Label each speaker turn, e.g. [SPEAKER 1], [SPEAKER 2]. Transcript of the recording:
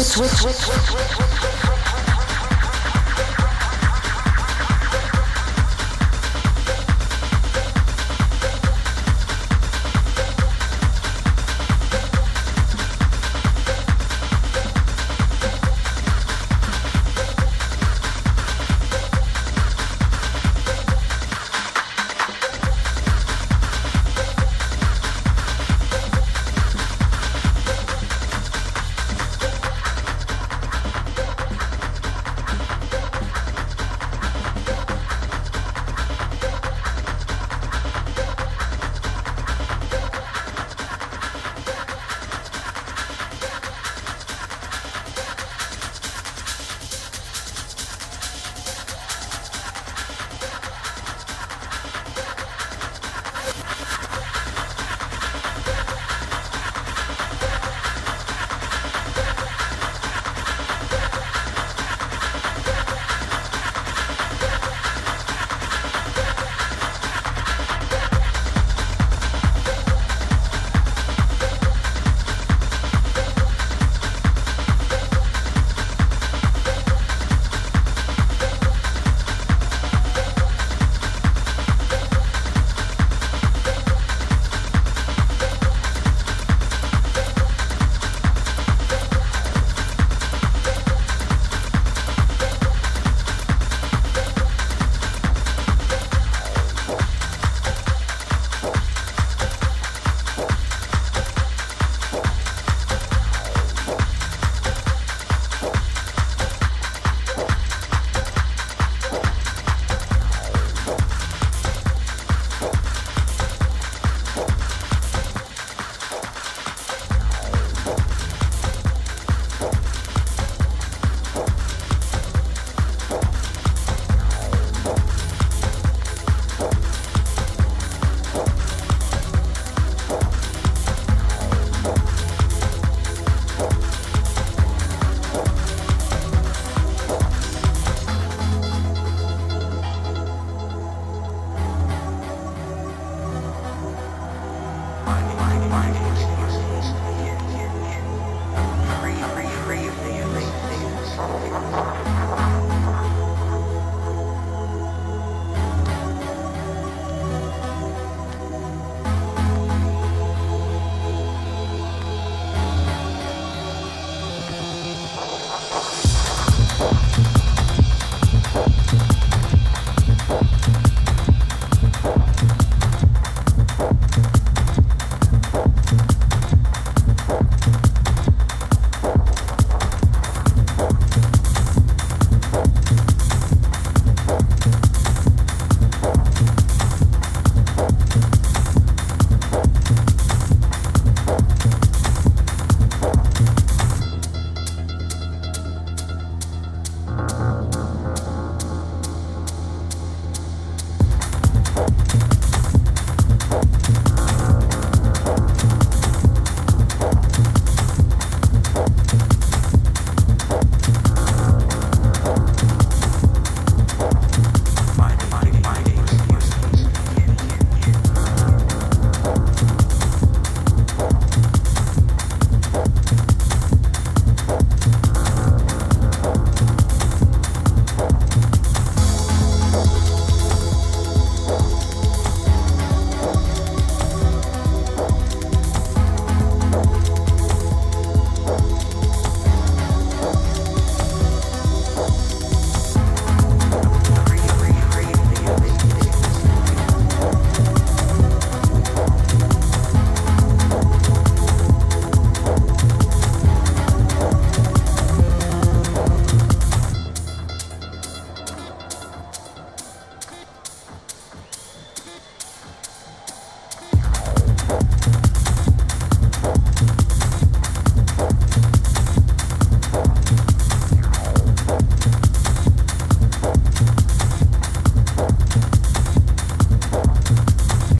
[SPEAKER 1] switch, switch, switch, switch, switch.